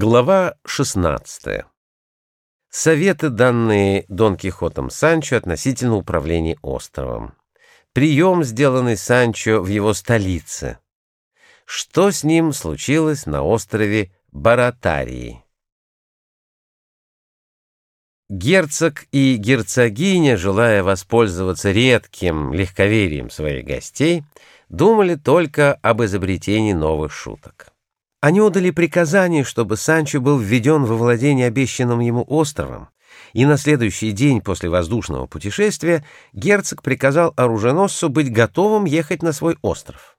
Глава 16. Советы, данные Дон Кихотом Санчо относительно управления островом. Прием, сделанный Санчо в его столице. Что с ним случилось на острове Баратарии? Герцог и герцогиня, желая воспользоваться редким легковерием своих гостей, думали только об изобретении новых шуток. Они отдали приказание, чтобы Санчо был введен во владение обещанным ему островом, и на следующий день после воздушного путешествия герцог приказал оруженосцу быть готовым ехать на свой остров.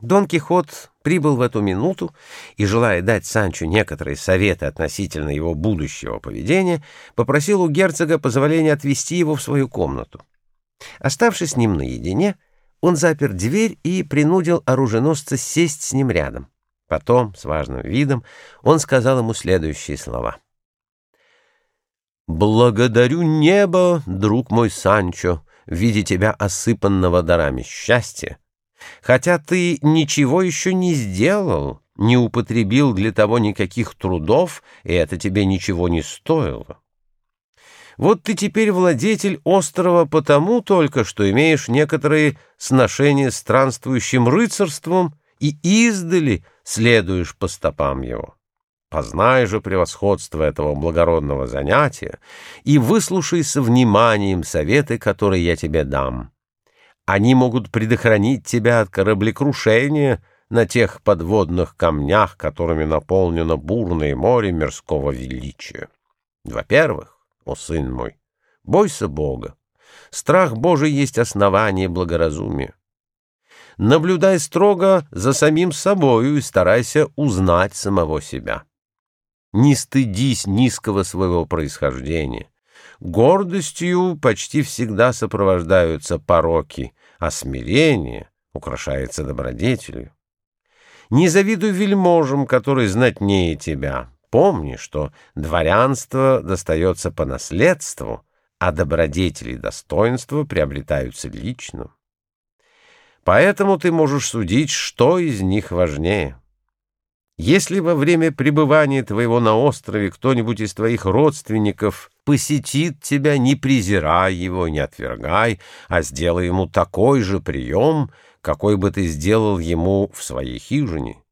Дон Кихот прибыл в эту минуту и, желая дать Санчо некоторые советы относительно его будущего поведения, попросил у герцога позволения отвести его в свою комнату. Оставшись с ним наедине, он запер дверь и принудил оруженосца сесть с ним рядом. Потом, с важным видом, он сказал ему следующие слова. «Благодарю небо, друг мой Санчо, в виде тебя осыпанного дарами счастья, хотя ты ничего еще не сделал, не употребил для того никаких трудов, и это тебе ничего не стоило. Вот ты теперь владетель острова потому только, что имеешь некоторые сношения с странствующим рыцарством и издали следуешь по стопам его. Познай же превосходство этого благородного занятия и выслушай со вниманием советы, которые я тебе дам. Они могут предохранить тебя от кораблекрушения на тех подводных камнях, которыми наполнено бурное море мирского величия. Во-первых, о сын мой, бойся Бога. Страх Божий есть основание благоразумия наблюдай строго за самим собою и старайся узнать самого себя. Не стыдись низкого своего происхождения. Гордостью почти всегда сопровождаются пороки, а смирение украшается добродетелью. Не завидуй вельможам, которые знатнее тебя. Помни, что дворянство достается по наследству, а добродетели и достоинства приобретаются лично. Поэтому ты можешь судить, что из них важнее. Если во время пребывания твоего на острове кто-нибудь из твоих родственников посетит тебя, не презирай его, не отвергай, а сделай ему такой же прием, какой бы ты сделал ему в своей хижине.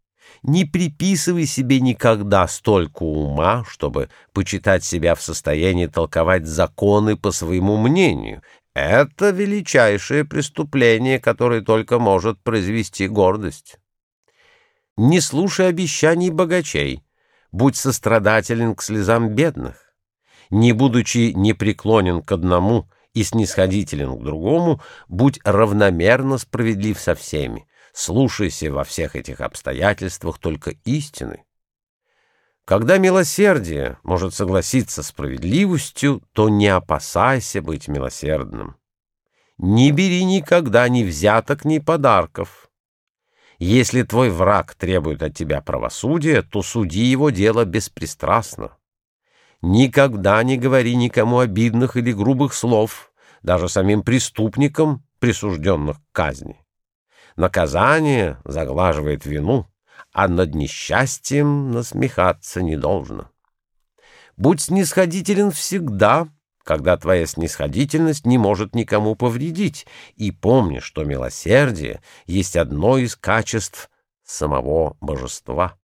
Не приписывай себе никогда столько ума, чтобы почитать себя в состоянии толковать законы по своему мнению, это величайшее преступление, которое только может произвести гордость. Не слушай обещаний богачей, будь сострадателен к слезам бедных. Не будучи непреклонен к одному и снисходителен к другому, будь равномерно справедлив со всеми, слушайся во всех этих обстоятельствах только истины. Когда милосердие может согласиться с справедливостью, то не опасайся быть милосердным. Не бери никогда ни взяток, ни подарков. Если твой враг требует от тебя правосудия, то суди его дело беспристрастно. Никогда не говори никому обидных или грубых слов, даже самим преступникам, присужденных к казни. Наказание заглаживает вину а над несчастьем насмехаться не должно. Будь снисходителен всегда, когда твоя снисходительность не может никому повредить, и помни, что милосердие есть одно из качеств самого божества.